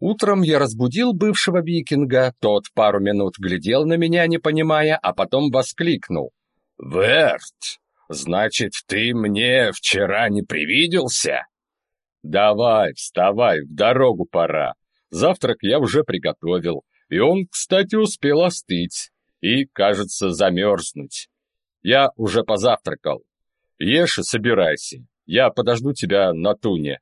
Утром я разбудил бывшего викинга, тот пару минут глядел на меня, не понимая, а потом воскликнул. «Верт, значит, ты мне вчера не привиделся?» «Давай, вставай, в дорогу пора. Завтрак я уже приготовил, и он, кстати, успел остыть и, кажется, замерзнуть. Я уже позавтракал. Ешь и собирайся. Я подожду тебя на туне».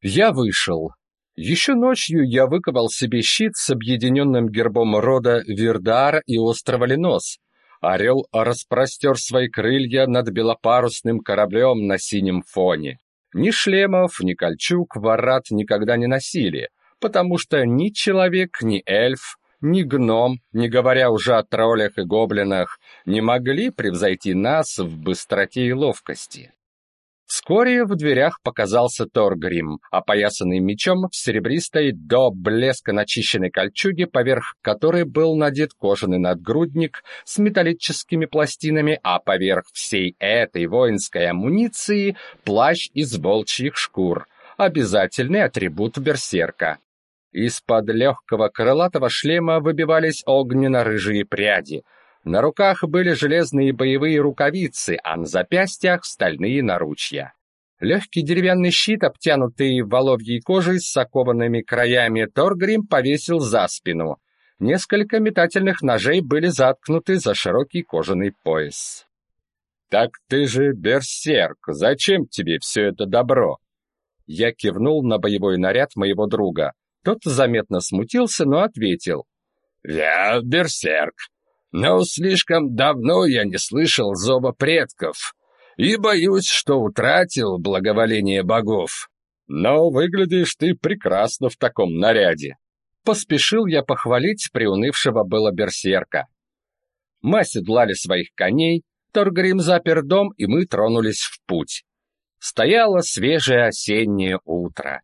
Я вышел. Еще ночью я выковал себе щит с объединенным гербом рода Вирдар и острова Ленос. Орел распростер свои крылья над белопарусным кораблем на синем фоне. Ни шлемов, ни кольчуг ворат никогда не носили, потому что ни человек, ни эльф, ни гном, не говоря уже о троллях и гоблинах, не могли превзойти нас в быстроте и ловкости. Вскоре в дверях показался Торгрим, опоясанный мечом в серебристой до блеска начищенной кольчуге, поверх которой был надет кожаный надгрудник с металлическими пластинами, а поверх всей этой воинской амуниции плащ из волчьих шкур, обязательный атрибут берсерка. Из-под легкого крылатого шлема выбивались огненно-рыжие пряди — на руках были железные боевые рукавицы, а на запястьях стальные наручья. Легкий деревянный щит, обтянутый воловьей кожей с окованными краями, Торгрим повесил за спину. Несколько метательных ножей были заткнуты за широкий кожаный пояс. «Так ты же берсерк, зачем тебе все это добро?» Я кивнул на боевой наряд моего друга. Тот заметно смутился, но ответил. «Я берсерк, но слишком давно я не слышал зова предков и боюсь, что утратил благоволение богов. Но выглядишь ты прекрасно в таком наряде. Поспешил я похвалить приунывшего было берсерка. Мы оседлали своих коней, Торгрим запер дом, и мы тронулись в путь. Стояло свежее осеннее утро.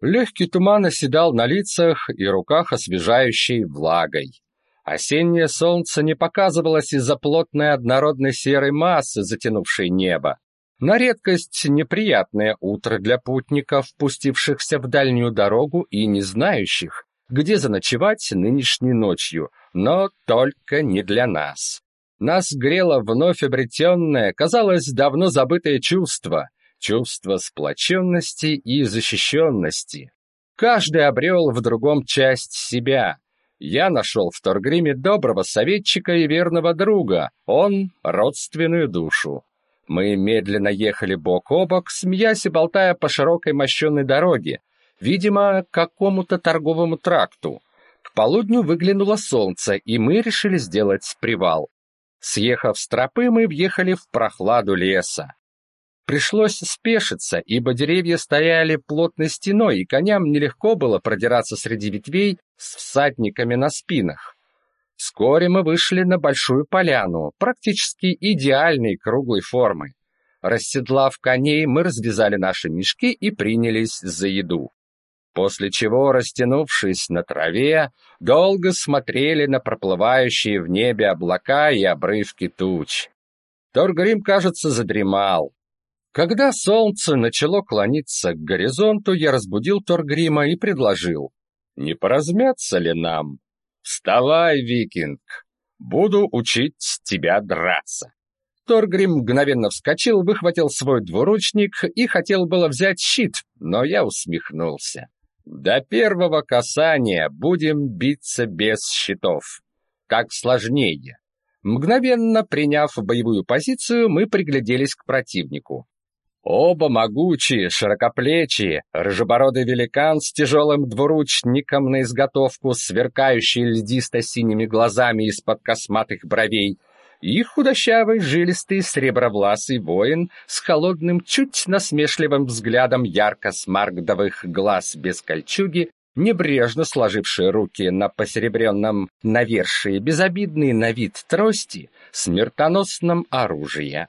Легкий туман оседал на лицах и руках освежающей влагой. Осеннее солнце не показывалось из-за плотной однородной серой массы, затянувшей небо. На редкость неприятное утро для путников, пустившихся в дальнюю дорогу и не знающих, где заночевать нынешней ночью, но только не для нас. Нас грело вновь обретенное, казалось, давно забытое чувство, чувство сплоченности и защищенности. Каждый обрел в другом часть себя, я нашел в Торгриме доброго советчика и верного друга, он — родственную душу. Мы медленно ехали бок о бок, смеясь и болтая по широкой мощенной дороге, видимо, к какому-то торговому тракту. К полудню выглянуло солнце, и мы решили сделать привал. Съехав с тропы, мы въехали в прохладу леса. Пришлось спешиться, ибо деревья стояли плотной стеной, и коням нелегко было продираться среди ветвей с всадниками на спинах. Вскоре мы вышли на большую поляну, практически идеальной круглой формы. Расседлав коней, мы развязали наши мешки и принялись за еду. После чего, растянувшись на траве, долго смотрели на проплывающие в небе облака и обрывки туч. Торгрим, кажется, задремал. Когда солнце начало клониться к горизонту, я разбудил Торгрима и предложил: "Не поразмяться ли нам? Вставай, викинг. Буду учить тебя драться". Торгрим мгновенно вскочил, выхватил свой двуручник и хотел было взять щит, но я усмехнулся. До первого касания будем биться без щитов. Как сложнее. Мгновенно приняв боевую позицию, мы пригляделись к противнику. Оба могучие, широкоплечие, рыжебородый великан с тяжелым двуручником на изготовку, сверкающий льдисто-синими глазами из-под косматых бровей, и худощавый, жилистый, сребровласый воин с холодным, чуть насмешливым взглядом ярко-смаргдовых глаз без кольчуги, небрежно сложившие руки на посеребренном навершии, безобидный на вид трости, смертоносном оружии.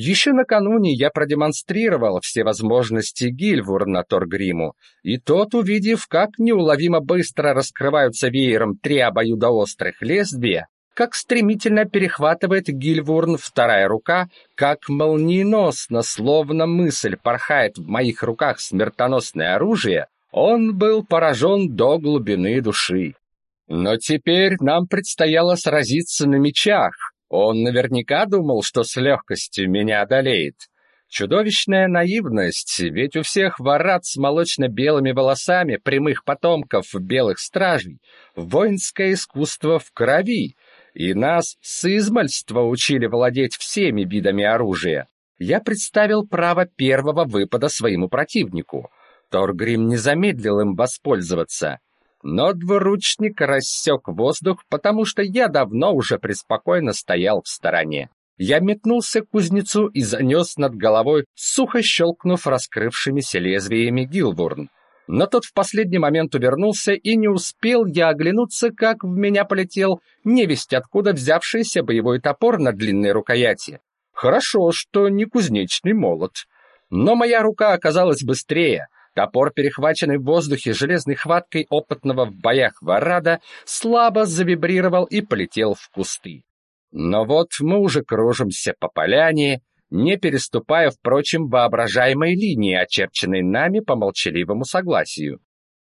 Еще накануне я продемонстрировал все возможности Гильвурна Торгриму, и тот, увидев, как неуловимо быстро раскрываются веером три обоюдоострых лезвия, как стремительно перехватывает Гильвурн вторая рука, как молниеносно, словно мысль, порхает в моих руках смертоносное оружие, Он был поражен до глубины души. Но теперь нам предстояло сразиться на мечах. Он наверняка думал, что с легкостью меня одолеет. Чудовищная наивность, ведь у всех ворат с молочно-белыми волосами, прямых потомков белых стражей, воинское искусство в крови, и нас с измальства учили владеть всеми видами оружия. Я представил право первого выпада своему противнику. Торгрим не замедлил им воспользоваться. Но двуручник рассек воздух, потому что я давно уже преспокойно стоял в стороне. Я метнулся к кузнецу и занес над головой, сухо щелкнув раскрывшимися лезвиями Гилвурн. Но тот в последний момент увернулся, и не успел я оглянуться, как в меня полетел невесть откуда взявшийся боевой топор на длинной рукояти. Хорошо, что не кузнечный молот. Но моя рука оказалась быстрее. Топор, перехваченный в воздухе железной хваткой опытного в боях варада, слабо завибрировал и полетел в кусты. Но вот мы уже кружимся по поляне, не переступая, впрочем, воображаемой линии, очерченной нами по молчаливому согласию.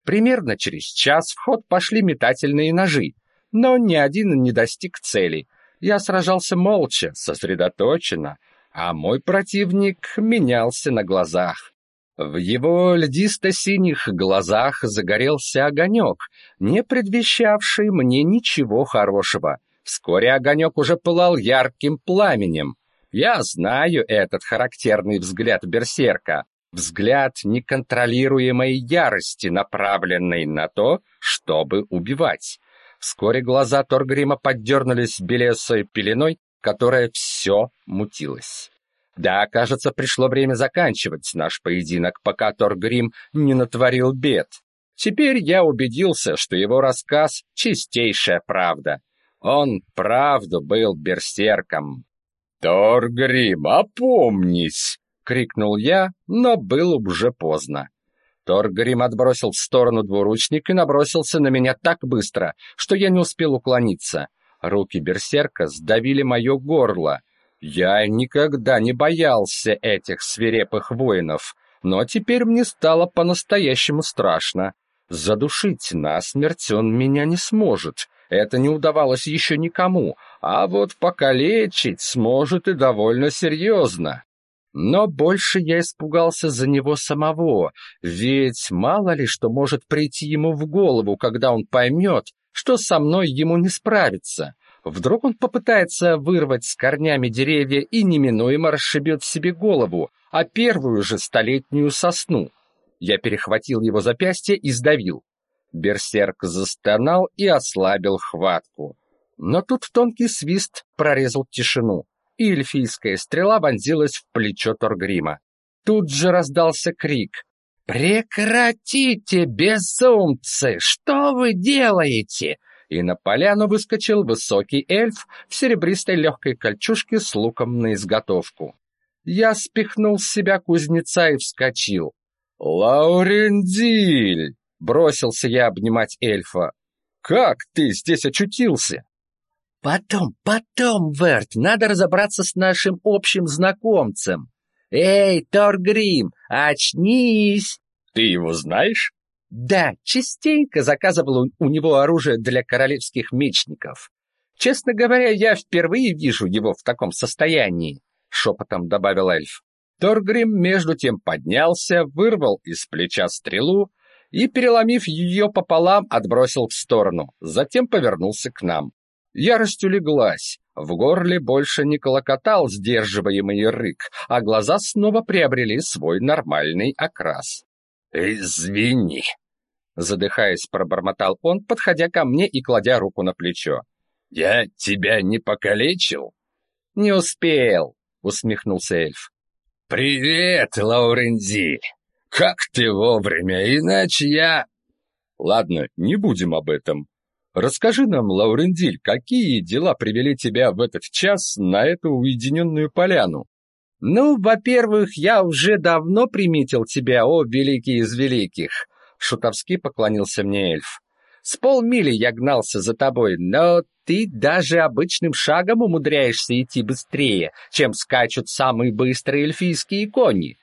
Примерно через час в ход пошли метательные ножи, но ни один не достиг цели. Я сражался молча, сосредоточенно, а мой противник менялся на глазах. В его льдисто-синих глазах загорелся огонек, не предвещавший мне ничего хорошего. Вскоре огонек уже пылал ярким пламенем. Я знаю этот характерный взгляд берсерка, взгляд неконтролируемой ярости, направленный на то, чтобы убивать. Вскоре глаза Торгрима поддернулись белесой пеленой, которая все мутилась. Да, кажется, пришло время заканчивать наш поединок, пока Торгрим не натворил бед. Теперь я убедился, что его рассказ — чистейшая правда. Он правду был берсерком. «Торгрим, опомнись!» — крикнул я, но было уже поздно. Торгрим отбросил в сторону двуручник и набросился на меня так быстро, что я не успел уклониться. Руки берсерка сдавили мое горло. Я никогда не боялся этих свирепых воинов, но теперь мне стало по-настоящему страшно. Задушить насмерть он меня не сможет, это не удавалось еще никому, а вот покалечить сможет и довольно серьезно. Но больше я испугался за него самого, ведь мало ли что может прийти ему в голову, когда он поймет, что со мной ему не справиться. Вдруг он попытается вырвать с корнями деревья и неминуемо расшибет себе голову, а первую же столетнюю сосну. Я перехватил его запястье и сдавил. Берсерк застонал и ослабил хватку. Но тут тонкий свист прорезал тишину, и эльфийская стрела вонзилась в плечо Торгрима. Тут же раздался крик. «Прекратите, безумцы! Что вы делаете?» И на поляну выскочил высокий эльф в серебристой легкой кольчужке с луком на изготовку. Я спихнул с себя кузнеца и вскочил. «Лаурендиль!» Бросился я обнимать эльфа. «Как ты здесь очутился?» «Потом, потом, Верт, надо разобраться с нашим общим знакомцем. Эй, Торгрим, очнись!» «Ты его знаешь?» «Да, частенько заказывал у него оружие для королевских мечников. Честно говоря, я впервые вижу его в таком состоянии», — шепотом добавил эльф. Торгрим между тем поднялся, вырвал из плеча стрелу и, переломив ее пополам, отбросил в сторону, затем повернулся к нам. Ярость улеглась, в горле больше не колокотал сдерживаемый рык, а глаза снова приобрели свой нормальный окрас. «Извини», — задыхаясь, пробормотал он, подходя ко мне и кладя руку на плечо. «Я тебя не покалечил?» «Не успел», — усмехнулся эльф. «Привет, Лаурензиль!» Как ты вовремя, иначе я... Ладно, не будем об этом. Расскажи нам, Лаурендиль, какие дела привели тебя в этот час на эту уединенную поляну? Ну, во-первых, я уже давно приметил тебя, о великий из великих, шутовски поклонился мне эльф. С полмили я гнался за тобой, но ты даже обычным шагом умудряешься идти быстрее, чем скачут самые быстрые эльфийские кони.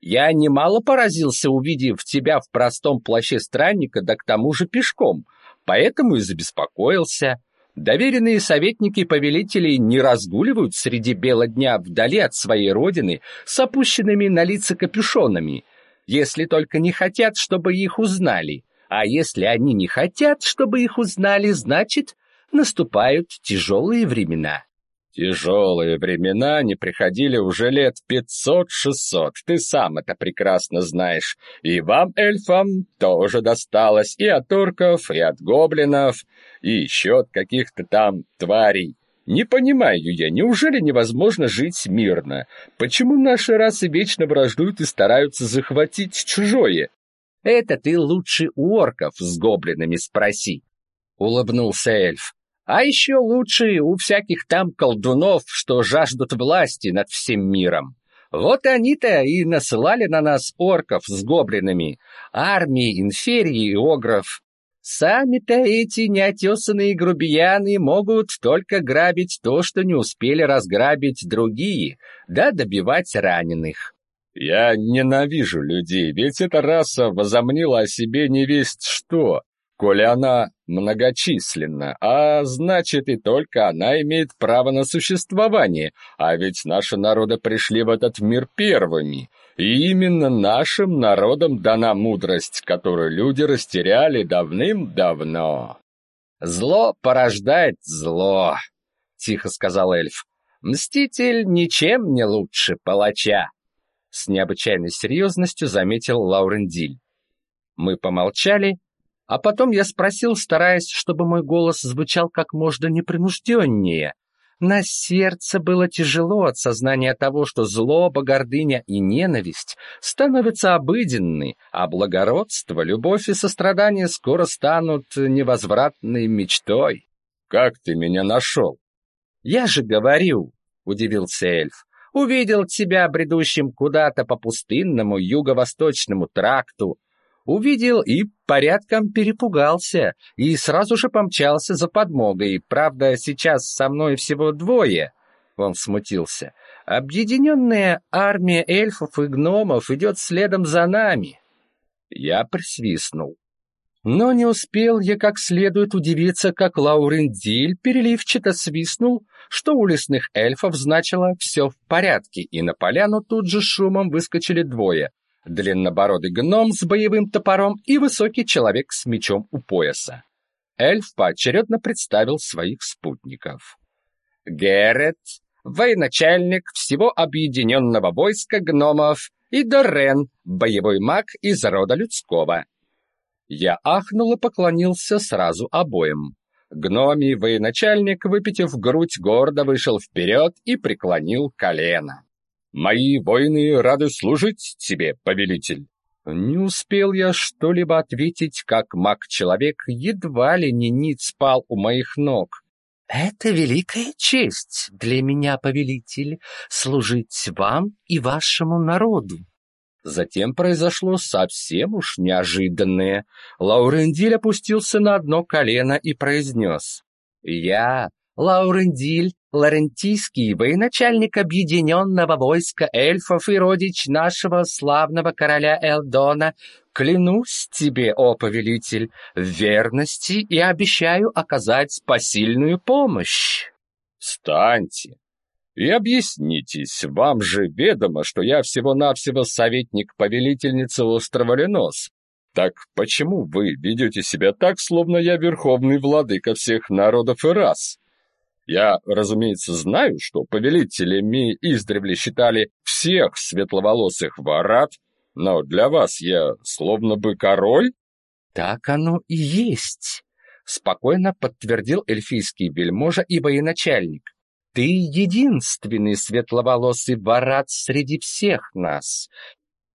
Я немало поразился, увидев тебя в простом плаще странника, да к тому же пешком, поэтому и забеспокоился. Доверенные советники повелителей не разгуливают среди бела дня вдали от своей родины с опущенными на лица капюшонами, если только не хотят, чтобы их узнали. А если они не хотят, чтобы их узнали, значит, наступают тяжелые времена. Тяжелые времена не приходили уже лет пятьсот-шестьсот, ты сам это прекрасно знаешь. И вам, эльфам, тоже досталось и от орков, и от гоблинов, и еще от каких-то там тварей. Не понимаю я, неужели невозможно жить мирно? Почему наши расы вечно враждуют и стараются захватить чужое? Это ты лучше у орков с гоблинами спроси, улыбнулся эльф. А еще лучше у всяких там колдунов, что жаждут власти над всем миром. Вот они-то и насылали на нас орков с гоблинами, армии, инферии и огров. Сами-то эти неотесанные грубияны могут только грабить то, что не успели разграбить другие, да добивать раненых. Я ненавижу людей, ведь эта раса возомнила о себе невесть что, коли она многочисленна, а значит и только она имеет право на существование, а ведь наши народы пришли в этот мир первыми, и именно нашим народам дана мудрость, которую люди растеряли давным-давно. «Зло порождает зло», — тихо сказал эльф. «Мститель ничем не лучше палача», — с необычайной серьезностью заметил Лаурендиль. Мы помолчали, а потом я спросил, стараясь, чтобы мой голос звучал как можно непринужденнее. На сердце было тяжело от сознания того, что злоба, гордыня и ненависть становятся обыденны, а благородство, любовь и сострадание скоро станут невозвратной мечтой. «Как ты меня нашел?» «Я же говорю», — удивился эльф, — «увидел тебя бредущим куда-то по пустынному юго-восточному тракту, увидел и порядком перепугался, и сразу же помчался за подмогой. Правда, сейчас со мной всего двое. Он смутился. Объединенная армия эльфов и гномов идет следом за нами. Я присвистнул. Но не успел я как следует удивиться, как Лаурендиль переливчато свистнул, что у лесных эльфов значило «все в порядке», и на поляну тут же шумом выскочили двое длиннобородый гном с боевым топором и высокий человек с мечом у пояса. Эльф поочередно представил своих спутников. Герет, военачальник всего объединенного войска гномов, и Дорен, боевой маг из рода людского. Я ахнул и поклонился сразу обоим. Гномий военачальник, выпитив грудь, гордо вышел вперед и преклонил колено. Мои воины рады служить тебе, повелитель. Не успел я что-либо ответить, как маг-человек едва ли не ниц спал у моих ног. Это великая честь для меня, повелитель, служить вам и вашему народу. Затем произошло совсем уж неожиданное. Лаурендиль опустился на одно колено и произнес. «Я Лаурендиль, Ларентийский, военачальник объединенного войска эльфов и родич нашего славного короля Элдона, клянусь тебе, о повелитель, в верности и обещаю оказать посильную помощь. Встаньте и объяснитесь, вам же ведомо, что я всего-навсего советник повелительницы острова Ленос. Так почему вы ведете себя так, словно я верховный владыка всех народов и рас? Я, разумеется, знаю, что повелителями издревле считали всех светловолосых ворат, но для вас я словно бы король. Так оно и есть, спокойно подтвердил эльфийский вельможа и военачальник. Ты единственный светловолосый ворат среди всех нас,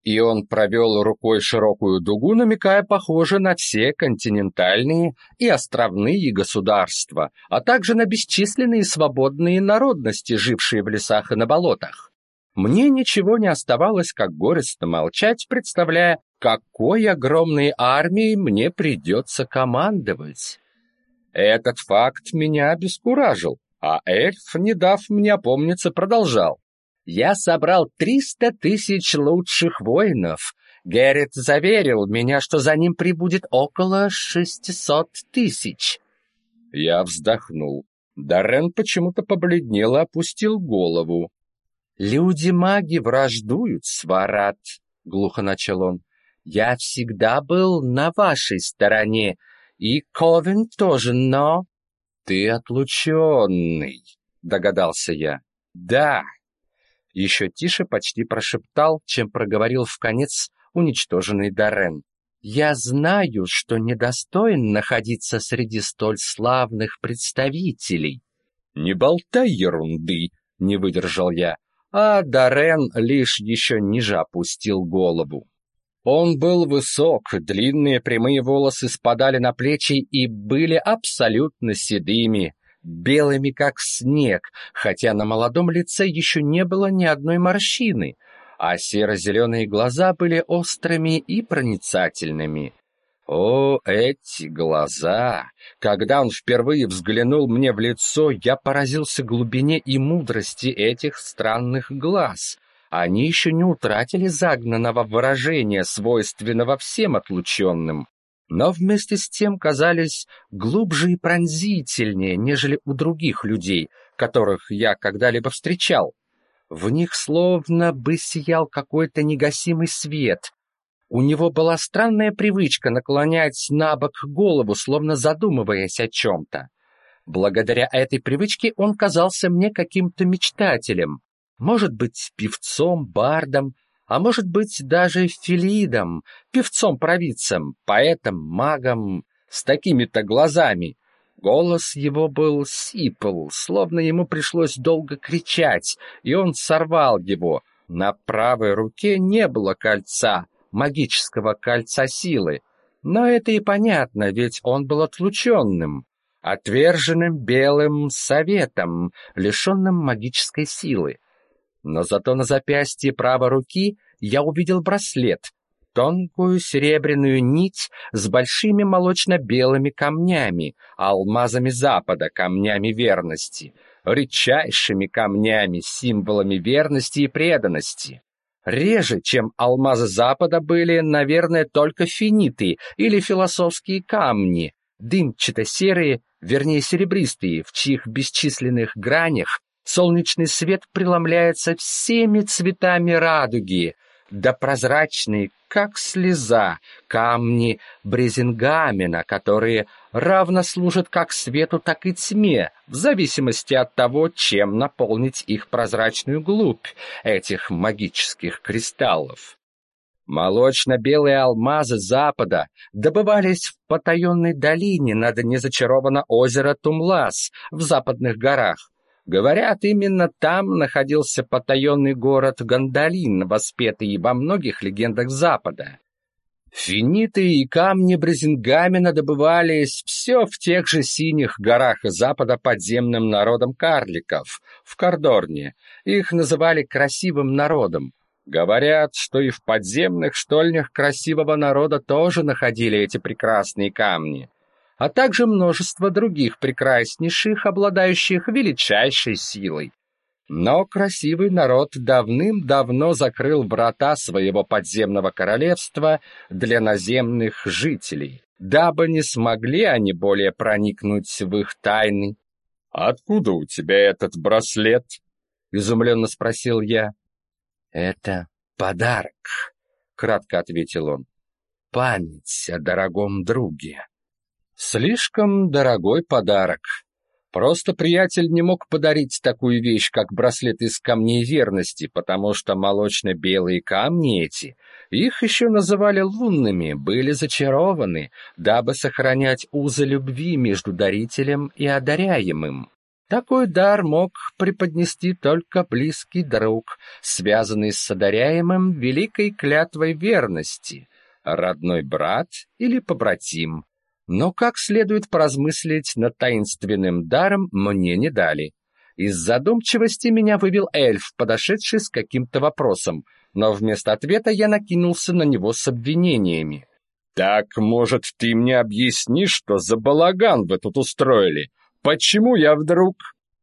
и он провел рукой широкую дугу, намекая, похоже, на все континентальные и островные государства, а также на бесчисленные свободные народности, жившие в лесах и на болотах. Мне ничего не оставалось, как горестно молчать, представляя, какой огромной армией мне придется командовать. Этот факт меня обескуражил, а эльф, не дав мне опомниться, продолжал. Я собрал триста тысяч лучших воинов. Геррит заверил меня, что за ним прибудет около шестисот тысяч. Я вздохнул. Даррен почему-то побледнел и опустил голову. «Люди-маги враждуют с Варат», — глухо начал он. «Я всегда был на вашей стороне, и Ковен тоже, но...» «Ты отлученный», — догадался я. «Да». Еще тише почти прошептал, чем проговорил в конец уничтоженный Даррен. «Я знаю, что недостоин находиться среди столь славных представителей». «Не болтай ерунды», — не выдержал я а Дарен лишь еще ниже опустил голову. Он был высок, длинные прямые волосы спадали на плечи и были абсолютно седыми, белыми как снег, хотя на молодом лице еще не было ни одной морщины, а серо-зеленые глаза были острыми и проницательными. О, эти глаза! Когда он впервые взглянул мне в лицо, я поразился глубине и мудрости этих странных глаз. Они еще не утратили загнанного выражения, свойственного всем отлученным, но вместе с тем казались глубже и пронзительнее, нежели у других людей, которых я когда-либо встречал. В них словно бы сиял какой-то негасимый свет, у него была странная привычка наклонять на бок голову, словно задумываясь о чем-то. Благодаря этой привычке он казался мне каким-то мечтателем, может быть, певцом, бардом, а может быть, даже филидом, певцом-провидцем, поэтом, магом, с такими-то глазами. Голос его был сипл, словно ему пришлось долго кричать, и он сорвал его. На правой руке не было кольца, магического кольца силы. Но это и понятно, ведь он был отлученным, отверженным белым советом, лишенным магической силы. Но зато на запястье правой руки я увидел браслет, тонкую серебряную нить с большими молочно-белыми камнями, алмазами Запада, камнями верности, редчайшими камнями, символами верности и преданности. Реже, чем алмазы Запада, были, наверное, только финиты или философские камни, дымчато-серые, вернее серебристые, в чьих бесчисленных гранях солнечный свет преломляется всеми цветами радуги, да прозрачные, как слеза, камни Брезингамена, которые равно служат как свету, так и тьме, в зависимости от того, чем наполнить их прозрачную глубь, этих магических кристаллов. Молочно-белые алмазы Запада добывались в потаенной долине над незачарованно озеро Тумлас в западных горах, Говорят, именно там находился потаенный город Гандалин, воспетый во многих легендах Запада. Финиты и камни Брезингамена добывались все в тех же синих горах Запада подземным народом карликов, в Кордорне. Их называли красивым народом. Говорят, что и в подземных штольнях красивого народа тоже находили эти прекрасные камни а также множество других прекраснейших, обладающих величайшей силой. Но красивый народ давным-давно закрыл врата своего подземного королевства для наземных жителей, дабы не смогли они более проникнуть в их тайны. «Откуда у тебя этот браслет?» — изумленно спросил я. «Это подарок», — кратко ответил он. «Память о дорогом друге». Слишком дорогой подарок. Просто приятель не мог подарить такую вещь, как браслет из камней верности, потому что молочно-белые камни эти, их еще называли лунными, были зачарованы, дабы сохранять узы любви между дарителем и одаряемым. Такой дар мог преподнести только близкий друг, связанный с одаряемым великой клятвой верности, родной брат или побратим. Но как следует поразмыслить над таинственным даром мне не дали. Из задумчивости меня вывел эльф, подошедший с каким-то вопросом, но вместо ответа я накинулся на него с обвинениями. «Так, может, ты мне объяснишь, что за балаган вы тут устроили? Почему я вдруг...»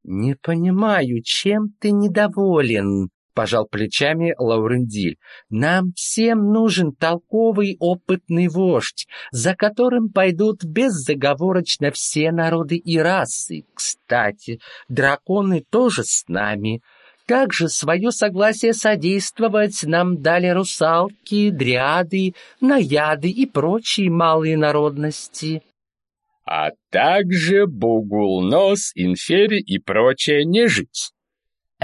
«Не понимаю, чем ты недоволен?» Пожал плечами Лаурендиль. Нам всем нужен толковый, опытный вождь, за которым пойдут беззаговорочно все народы и расы. Кстати, драконы тоже с нами. Также свое согласие содействовать нам дали русалки, дриады, наяды и прочие малые народности. А также бугулнос, инфери и прочая нежить.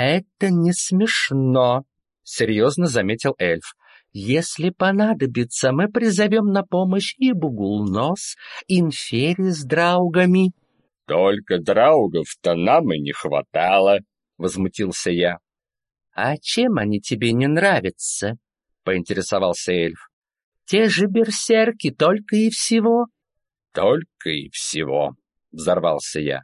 Это не смешно, серьезно заметил эльф. Если понадобится, мы призовем на помощь и бугулнос, инфери с драугами. Только драугов-то нам и не хватало, возмутился я. А чем они тебе не нравятся? поинтересовался эльф. Те же берсерки только и всего. Только и всего, взорвался я.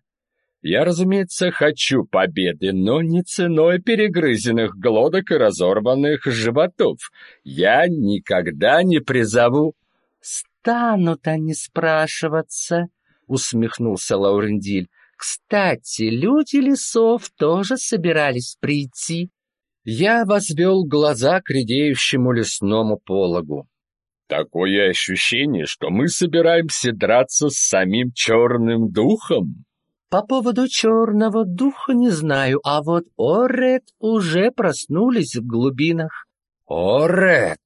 Я, разумеется, хочу победы, но не ценой перегрызенных глоток и разорванных животов. Я никогда не призову. Станут они спрашиваться, усмехнулся Лаурендиль. Кстати, люди лесов тоже собирались прийти. Я возвел глаза к редеющему лесному пологу. Такое ощущение, что мы собираемся драться с самим черным духом. По поводу черного духа не знаю, а вот Орет уже проснулись в глубинах. Орет!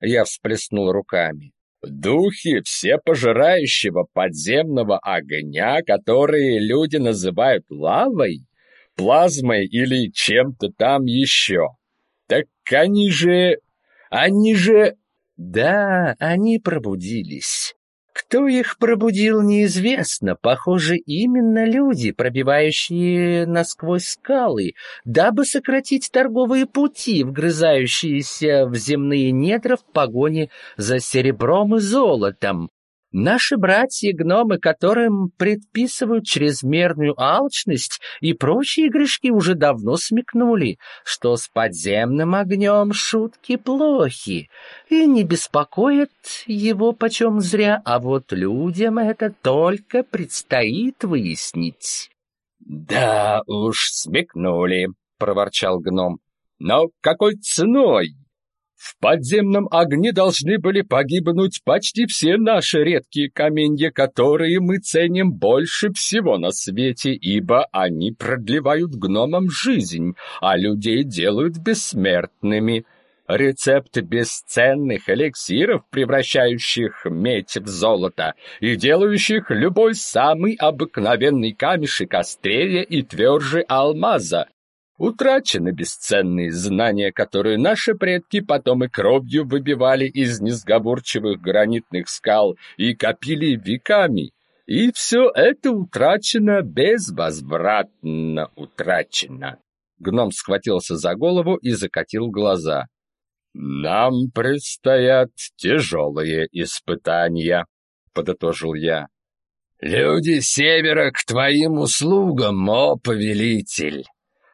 Я всплеснул руками. Духи всепожирающего подземного огня, которые люди называют лавой, плазмой или чем-то там еще. Так они же... они же... Да, они пробудились. Кто их пробудил, неизвестно. Похоже, именно люди, пробивающие насквозь скалы, дабы сократить торговые пути, вгрызающиеся в земные недра в погоне за серебром и золотом. Наши братья-гномы, которым предписывают чрезмерную алчность и прочие грешки, уже давно смекнули, что с подземным огнем шутки плохи, и не беспокоят его почем зря, а вот людям это только предстоит выяснить. «Да уж, смекнули», — проворчал гном. «Но какой ценой?» В подземном огне должны были погибнуть почти все наши редкие каменья, которые мы ценим больше всего на свете, ибо они продлевают гномам жизнь, а людей делают бессмертными. Рецепт бесценных эликсиров, превращающих медь в золото и делающих любой самый обыкновенный камешек острее и тверже алмаза, Утрачены бесценные знания, которые наши предки потом и кровью выбивали из несговорчивых гранитных скал и копили веками. И все это утрачено, безвозвратно утрачено. Гном схватился за голову и закатил глаза. «Нам предстоят тяжелые испытания», — подытожил я. «Люди севера к твоим услугам, о повелитель!»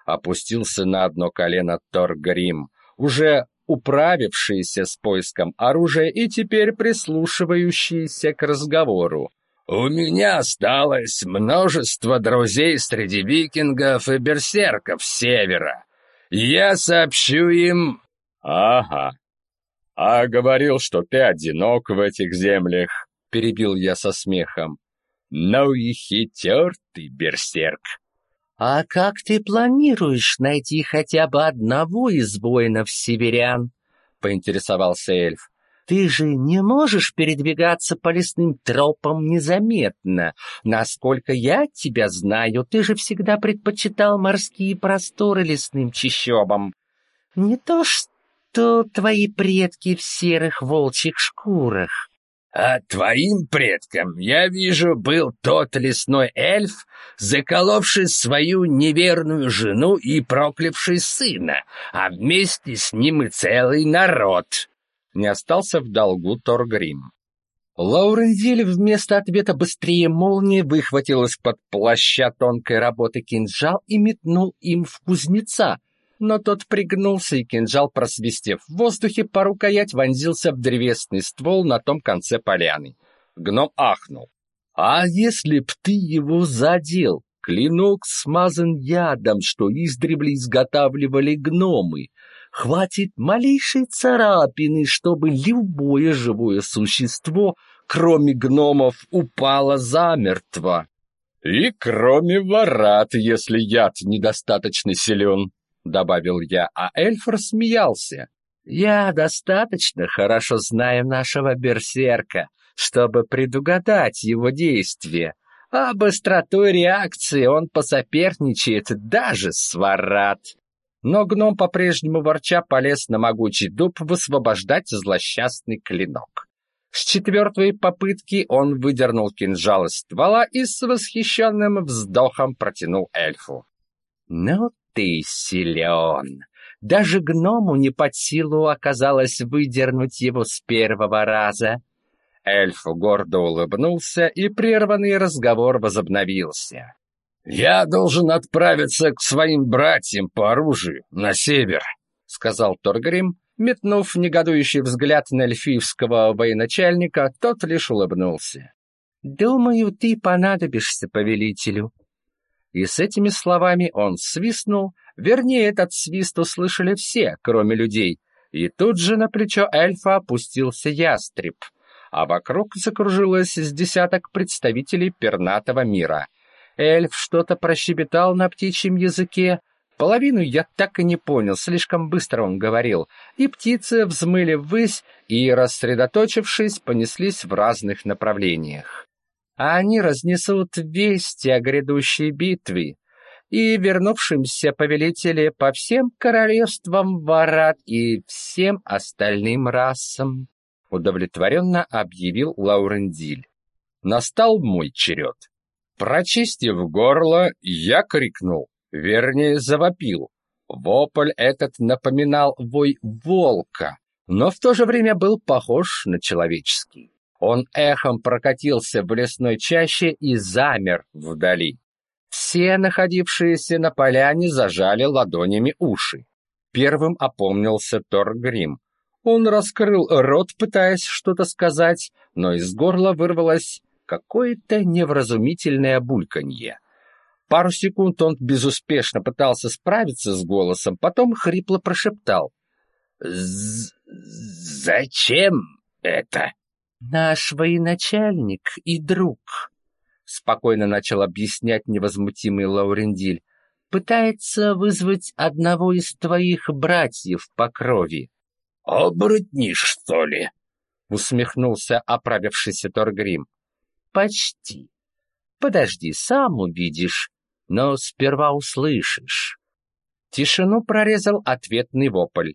Опустился на одно колено Торгрим, уже управившийся с поиском оружия и теперь прислушивающийся к разговору. «У меня осталось множество друзей среди викингов и берсерков севера. Я сообщу им...» «Ага. А говорил, что ты одинок в этих землях», — перебил я со смехом. «Ну и хитер ты, берсерк. «А как ты планируешь найти хотя бы одного из воинов-северян?» — поинтересовался эльф. «Ты же не можешь передвигаться по лесным тропам незаметно. Насколько я тебя знаю, ты же всегда предпочитал морские просторы лесным чащобам. Не то что твои предки в серых волчьих шкурах». А твоим предком, я вижу, был тот лесной эльф, заколовший свою неверную жену и проклявший сына, а вместе с ним и целый народ. Не остался в долгу Торгрим. Лаурензиль вместо ответа быстрее молнии выхватил из-под плаща тонкой работы кинжал и метнул им в кузнеца, но тот пригнулся, и кинжал, просвистев в воздухе, по рукоять вонзился в древесный ствол на том конце поляны. Гном ахнул. «А если б ты его задел, Клинок смазан ядом, что издревле изготавливали гномы. Хватит малейшей царапины, чтобы любое живое существо, кроме гномов, упало замертво. И кроме ворат, если яд недостаточно силен, добавил я, а эльф рассмеялся. Я достаточно хорошо знаю нашего берсерка, чтобы предугадать его действия. А быстротой реакции он посоперничает даже с Варат. Но гном по-прежнему ворча полез на могучий дуб высвобождать злосчастный клинок. С четвертой попытки он выдернул кинжал из ствола и с восхищенным вздохом протянул эльфу. «Ну ты силен! Даже гному не под силу оказалось выдернуть его с первого раза!» Эльф гордо улыбнулся, и прерванный разговор возобновился. «Я должен отправиться к своим братьям по оружию на север», — сказал Торгрим, метнув негодующий взгляд на эльфийского военачальника, тот лишь улыбнулся. «Думаю, ты понадобишься повелителю». И с этими словами он свистнул, вернее, этот свист услышали все, кроме людей, и тут же на плечо эльфа опустился ястреб — а вокруг закружилось с десяток представителей пернатого мира. Эльф что-то прощебетал на птичьем языке, половину я так и не понял, слишком быстро он говорил, и птицы взмыли ввысь и, рассредоточившись, понеслись в разных направлениях. А они разнесут вести о грядущей битве, и вернувшимся повелители по всем королевствам Варат и всем остальным расам удовлетворенно объявил Лаурендиль. Настал мой черед. Прочистив горло, я крикнул, вернее, завопил. Вопль этот напоминал вой волка, но в то же время был похож на человеческий. Он эхом прокатился в лесной чаще и замер вдали. Все находившиеся на поляне зажали ладонями уши. Первым опомнился Торгрим. Он раскрыл рот, пытаясь что-то сказать, но из горла вырвалось какое-то невразумительное бульканье. Пару секунд он безуспешно пытался справиться с голосом, потом хрипло прошептал. «Зачем это?» «Наш военачальник и друг», — спокойно начал объяснять невозмутимый Лаурендиль, «пытается вызвать одного из твоих братьев по крови. «Оборотни, что ли?» — усмехнулся оправившийся Торгрим. «Почти. Подожди, сам увидишь, но сперва услышишь». Тишину прорезал ответный вопль.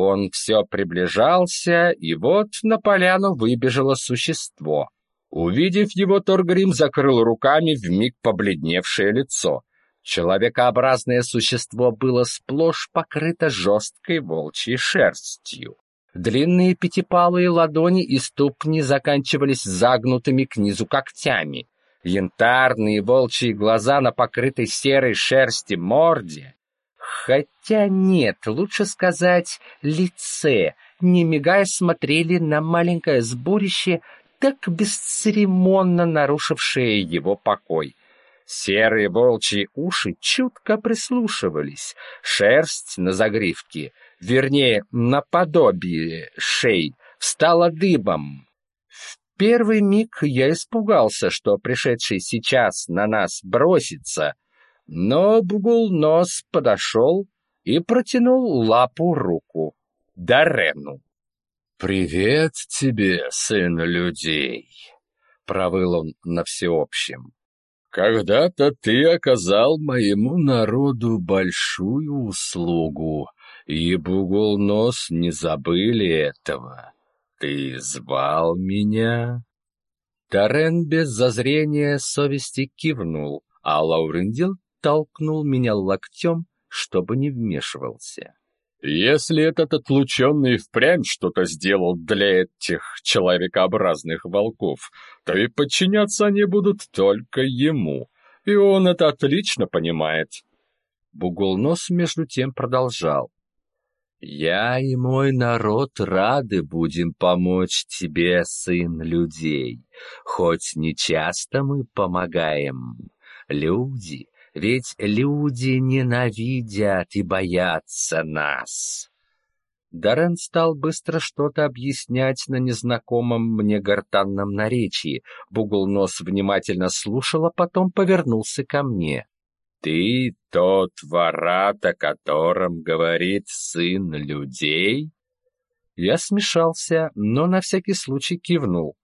Он все приближался, и вот на поляну выбежало существо. Увидев его, Торгрим закрыл руками вмиг побледневшее лицо. Человекообразное существо было сплошь покрыто жесткой волчьей шерстью. Длинные пятипалые ладони и ступни заканчивались загнутыми к низу когтями. Янтарные волчьи глаза на покрытой серой шерсти морде. Хотя нет, лучше сказать лице, не мигая смотрели на маленькое сборище, так бесцеремонно нарушившее его покой. Серые волчьи уши чутко прислушивались, шерсть на загривке, вернее, наподобие шей, встала дыбом. В первый миг я испугался, что пришедший сейчас на нас бросится, но Бугул-нос подошел и протянул лапу руку Дарену. «Привет тебе, сын людей!» — провыл он на всеобщем. Когда-то ты оказал моему народу большую услугу, и Бугул-нос не забыли этого. Ты звал меня?» Тарен без зазрения совести кивнул, а Лаурендил толкнул меня локтем, чтобы не вмешивался. Если этот отлученный впрямь что-то сделал для этих человекообразных волков, то и подчиняться они будут только ему, и он это отлично понимает. Бугулнос между тем продолжал. «Я и мой народ рады будем помочь тебе, сын людей, хоть не часто мы помогаем, Люди, ведь люди ненавидят и боятся нас. Даррен стал быстро что-то объяснять на незнакомом мне гортанном наречии. Бугл-нос внимательно слушал, а потом повернулся ко мне. «Ты тот ворат, о котором говорит сын людей?» Я смешался, но на всякий случай кивнул.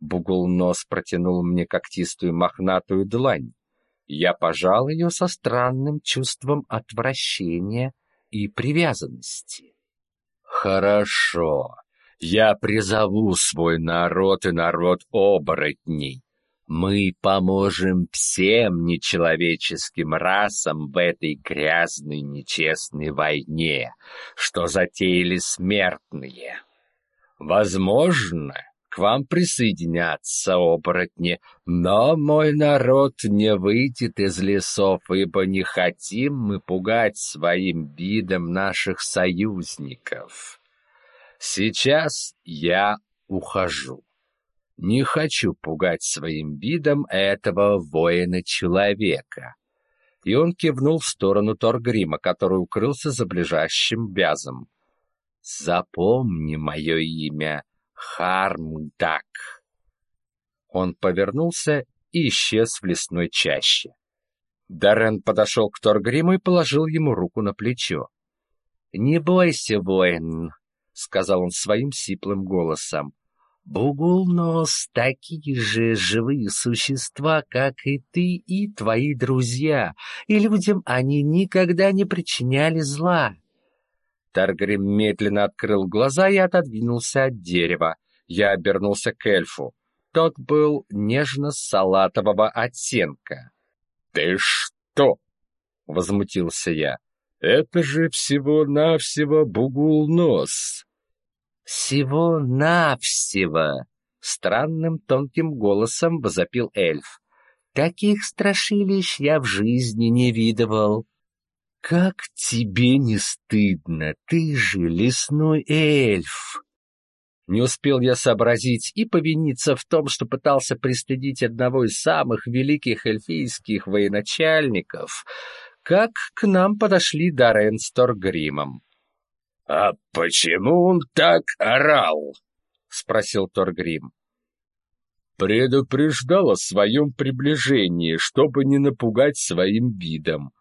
Бугл-нос протянул мне когтистую мохнатую длань. Я пожал ее со странным чувством отвращения и привязанности. Хорошо. Я призову свой народ и народ оборотней. Мы поможем всем нечеловеческим расам в этой грязной нечестной войне, что затеяли смертные. Возможно, к вам присоединятся оборотни, но мой народ не выйдет из лесов, ибо не хотим мы пугать своим видом наших союзников. Сейчас я ухожу. Не хочу пугать своим видом этого воина-человека. И он кивнул в сторону Торгрима, который укрылся за ближайшим вязом. Запомни мое имя, Хармдак. Он повернулся и исчез в лесной чаще. Даррен подошел к Торгриму и положил ему руку на плечо. «Не бойся, воин», — сказал он своим сиплым голосом. «Бугулнос — такие же живые существа, как и ты и твои друзья, и людям они никогда не причиняли зла. Таргрим медленно открыл глаза и отодвинулся от дерева. Я обернулся к эльфу. Тот был нежно-салатового оттенка. «Ты что?» — возмутился я. «Это же всего-навсего бугул-нос!» «Всего-навсего!» — странным тонким голосом возопил эльф. «Таких страшилищ я в жизни не видывал. «Как тебе не стыдно? Ты же лесной эльф!» Не успел я сообразить и повиниться в том, что пытался пристыдить одного из самых великих эльфийских военачальников, как к нам подошли Даррен с Торгримом. «А почему он так орал?» — спросил Торгрим. «Предупреждал о своем приближении, чтобы не напугать своим видом»,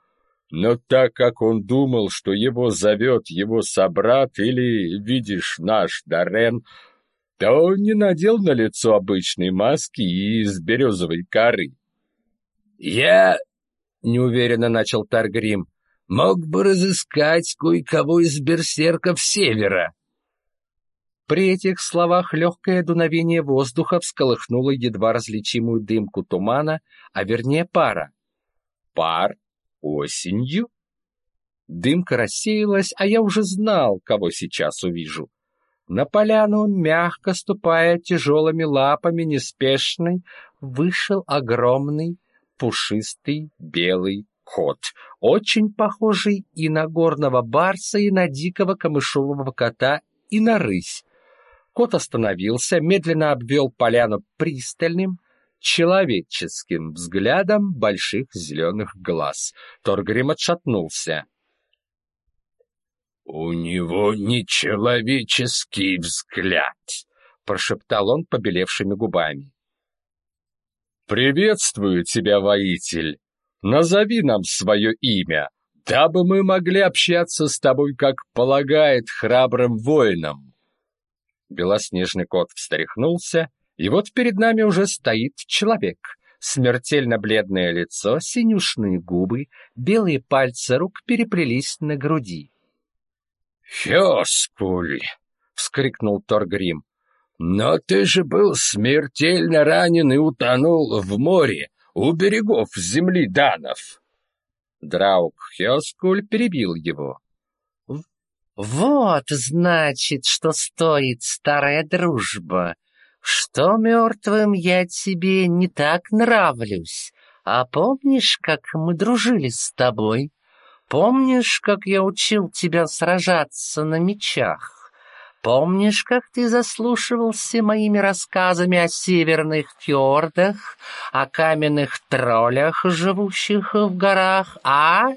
но так как он думал, что его зовет его собрат или, видишь, наш Дарен, то не надел на лицо обычной маски из березовой коры. «Я...» — неуверенно начал Таргрим. «Мог бы разыскать кое-кого из берсерков севера». При этих словах легкое дуновение воздуха всколыхнуло едва различимую дымку тумана, а вернее пара. Пар Осенью? Дымка рассеялась, а я уже знал, кого сейчас увижу. На поляну, мягко ступая тяжелыми лапами неспешный, вышел огромный, пушистый белый кот, очень похожий и на горного барса, и на дикого камышового кота, и на рысь. Кот остановился, медленно обвел поляну пристальным, человеческим взглядом больших зеленых глаз. Торгрим отшатнулся. «У него нечеловеческий взгляд», — прошептал он побелевшими губами. «Приветствую тебя, воитель. Назови нам свое имя, дабы мы могли общаться с тобой, как полагает храбрым воинам». Белоснежный кот встряхнулся и вот перед нами уже стоит человек. Смертельно бледное лицо, синюшные губы, белые пальцы рук переплелись на груди. «Хёскуль!» — вскрикнул Торгрим. «Но ты же был смертельно ранен и утонул в море у берегов земли данов!» Драук Хёскуль перебил его. «Вот, значит, что стоит старая дружба!» Что мертвым я тебе не так нравлюсь. А помнишь, как мы дружили с тобой? Помнишь, как я учил тебя сражаться на мечах? Помнишь, как ты заслушивался моими рассказами о северных фьордах, о каменных троллях, живущих в горах, а?»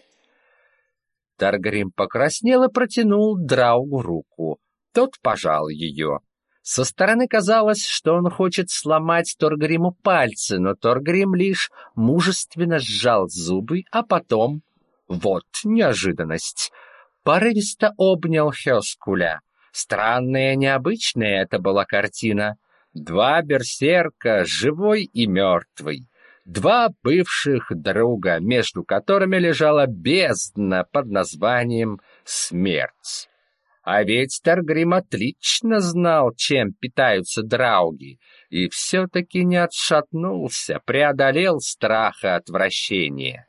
Таргрим покраснел и протянул Драугу руку. Тот пожал ее. Со стороны казалось, что он хочет сломать Торгриму пальцы, но Торгрим лишь мужественно сжал зубы, а потом... Вот неожиданность. Порывисто обнял Хёскуля. Странная, необычная это была картина. Два берсерка, живой и мертвый. Два бывших друга, между которыми лежала бездна под названием «Смерть». А ведь Таргрим отлично знал, чем питаются драуги, и все-таки не отшатнулся, преодолел страх и отвращение.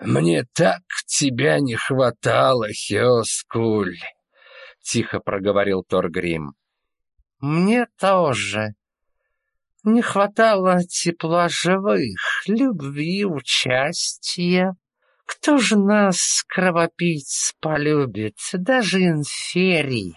«Мне так тебя не хватало, Хёскуль!» — тихо проговорил Торгрим. «Мне тоже. Не хватало тепла живых, любви, участия. Кто же нас, кровопийц, полюбит, даже инферий?»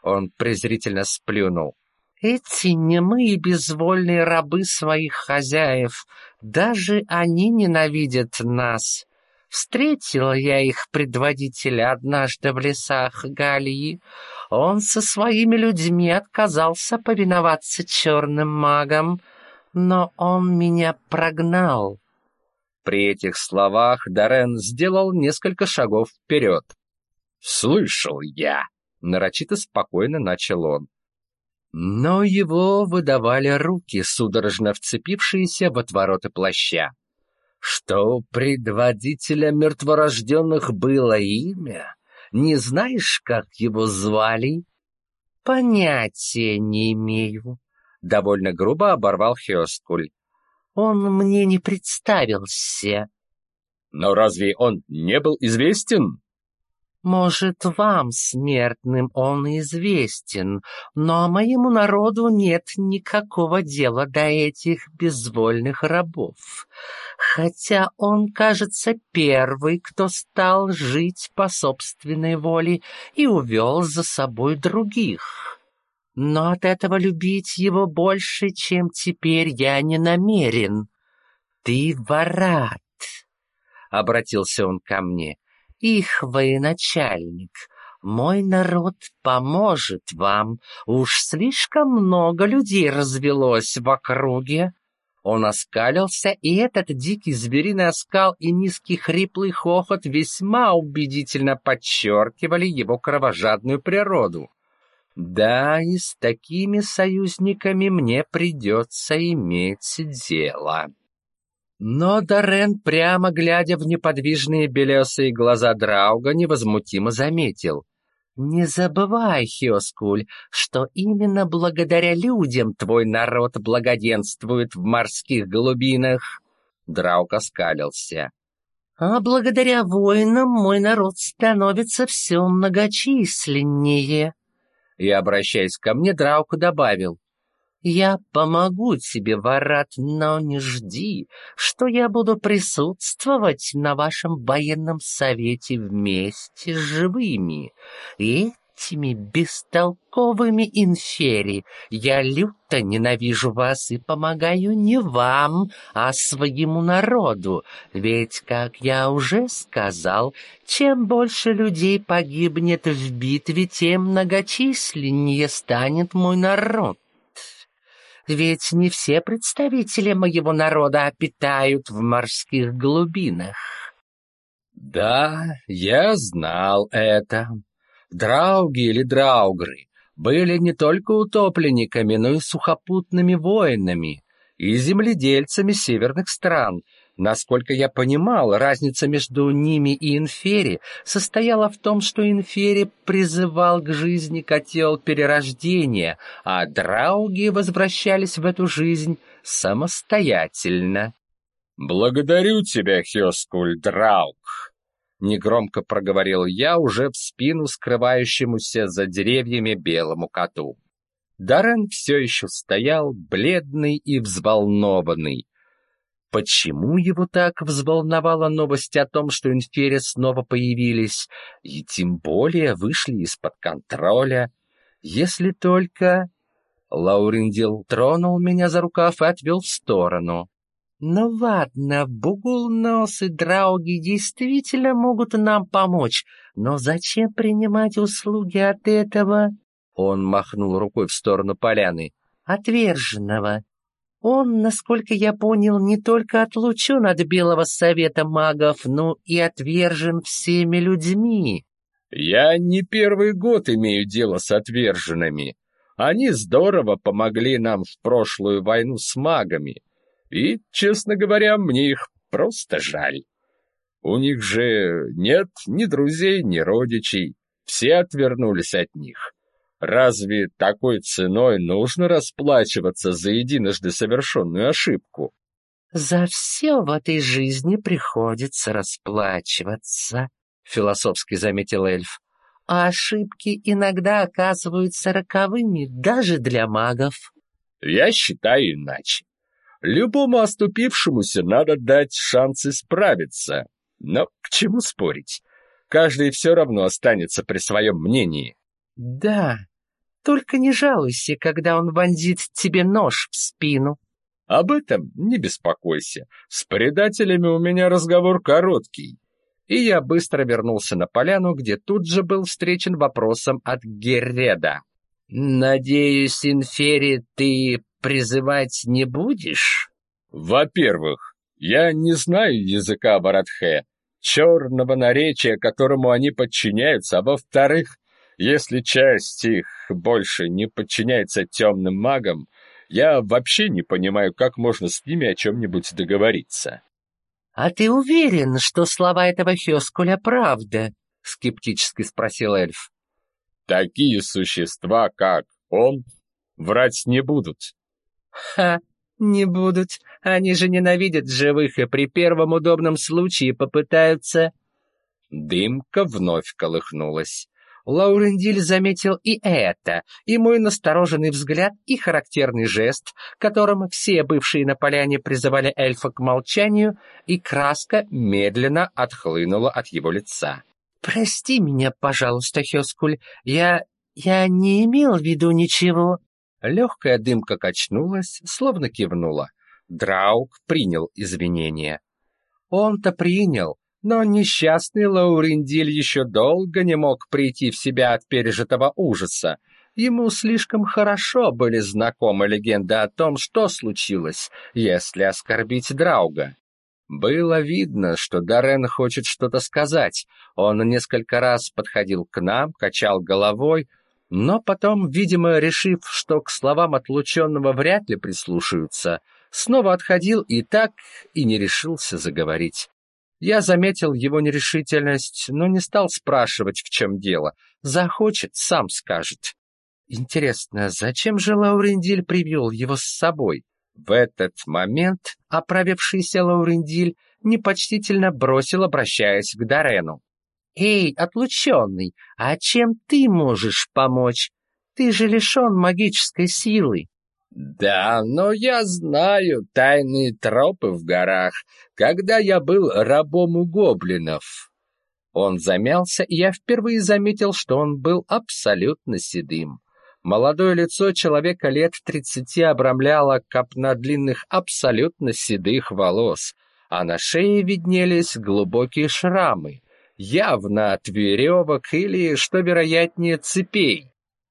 Он презрительно сплюнул. Эти немые безвольные рабы своих хозяев, даже они ненавидят нас. Встретила я их предводителя однажды в лесах Галии. Он со своими людьми отказался повиноваться черным магам, но он меня прогнал. При этих словах Дарен сделал несколько шагов вперед. «Слышал я!» — нарочито спокойно начал он. Но его выдавали руки, судорожно вцепившиеся в отвороты плаща что предводителя мертворожденных было имя? Не знаешь, как его звали? Понятия не имею. Довольно грубо оборвал Хёскуль. Он мне не представился. Но разве он не был известен? Может, вам, смертным, он известен, но моему народу нет никакого дела до этих безвольных рабов. Хотя он, кажется, первый, кто стал жить по собственной воле и увел за собой других. Но от этого любить его больше, чем теперь, я не намерен. Ты ворат, — обратился он ко мне, — их военачальник. Мой народ поможет вам. Уж слишком много людей развелось в округе. Он оскалился, и этот дикий звериный оскал и низкий хриплый хохот весьма убедительно подчеркивали его кровожадную природу. Да, и с такими союзниками мне придется иметь дело. Но Дорен, прямо глядя в неподвижные белесые глаза Драуга, невозмутимо заметил. «Не забывай, Хёскуль, что именно благодаря людям твой народ благоденствует в морских глубинах». Драуг оскалился. «А благодаря воинам мой народ становится все многочисленнее». И, обращаясь ко мне, Драуг добавил. Я помогу тебе, Варат, но не жди, что я буду присутствовать на вашем военном совете вместе с живыми. Этими бестолковыми инфери я люто ненавижу вас и помогаю не вам, а своему народу. Ведь, как я уже сказал, чем больше людей погибнет в битве, тем многочисленнее станет мой народ. Ведь не все представители моего народа обитают в морских глубинах. Да, я знал это. Драуги или драугры были не только утопленниками, но и сухопутными воинами и земледельцами северных стран, Насколько я понимал, разница между ними и Инфери состояла в том, что Инфери призывал к жизни котел перерождения, а драуги возвращались в эту жизнь самостоятельно. «Благодарю тебя, Хёскуль Драуг!» Негромко проговорил я уже в спину скрывающемуся за деревьями белому коту. Дарен все еще стоял, бледный и взволнованный, почему его так взволновала новость о том, что инферы снова появились, и тем более вышли из-под контроля, если только... Лаурендил тронул меня за рукав и отвел в сторону. «Ну ладно, Бугулнос и Драуги действительно могут нам помочь, но зачем принимать услуги от этого?» Он махнул рукой в сторону поляны. «Отверженного. Он, насколько я понял, не только отлучен от Белого Совета магов, но и отвержен всеми людьми». «Я не первый год имею дело с отверженными. Они здорово помогли нам в прошлую войну с магами, и, честно говоря, мне их просто жаль. У них же нет ни друзей, ни родичей, все отвернулись от них. Разве такой ценой нужно расплачиваться за единожды совершенную ошибку? За все в этой жизни приходится расплачиваться, философски заметил эльф. А ошибки иногда оказываются роковыми даже для магов. Я считаю иначе. Любому оступившемуся надо дать шанс исправиться. Но к чему спорить? Каждый все равно останется при своем мнении. Да, только не жалуйся, когда он вонзит тебе нож в спину. Об этом не беспокойся. С предателями у меня разговор короткий. И я быстро вернулся на поляну, где тут же был встречен вопросом от Гереда. «Надеюсь, Инфери, ты призывать не будешь?» «Во-первых, я не знаю языка Баратхе, черного наречия, которому они подчиняются, а во-вторых, если часть их больше не подчиняется темным магам, я вообще не понимаю, как можно с ними о чем-нибудь договориться». «А ты уверен, что слова этого Хёскуля правда?» — скептически спросил эльф. «Такие существа, как он, врать не будут. Ха, не будут. Они же ненавидят живых и при первом удобном случае попытаются... Дымка вновь колыхнулась. Лаурендиль заметил и это, и мой настороженный взгляд, и характерный жест, которым все бывшие на поляне призывали эльфа к молчанию, и краска медленно отхлынула от его лица. «Прости меня, пожалуйста, Хёскуль, я... я не имел в виду ничего...» Легкая дымка качнулась, словно кивнула. Драук принял извинения. Он-то принял, но несчастный Лаурендиль еще долго не мог прийти в себя от пережитого ужаса. Ему слишком хорошо были знакомы легенды о том, что случилось, если оскорбить Драуга. Было видно, что Даррен хочет что-то сказать. Он несколько раз подходил к нам, качал головой, но потом, видимо, решив, что к словам отлученного вряд ли прислушаются, снова отходил и так и не решился заговорить. Я заметил его нерешительность, но не стал спрашивать, в чем дело. Захочет, сам скажет. Интересно, зачем же Лаурендиль привел его с собой? В этот момент оправившийся Лаурендиль непочтительно бросил, обращаясь к Дарену. «Эй, отлученный, а чем ты можешь помочь? Ты же лишен магической силы». «Да, но я знаю тайные тропы в горах, когда я был рабом у гоблинов». Он замялся, и я впервые заметил, что он был абсолютно седым. Молодое лицо человека лет тридцати обрамляло копна длинных абсолютно седых волос, а на шее виднелись глубокие шрамы явно от веревок или, что вероятнее, цепей.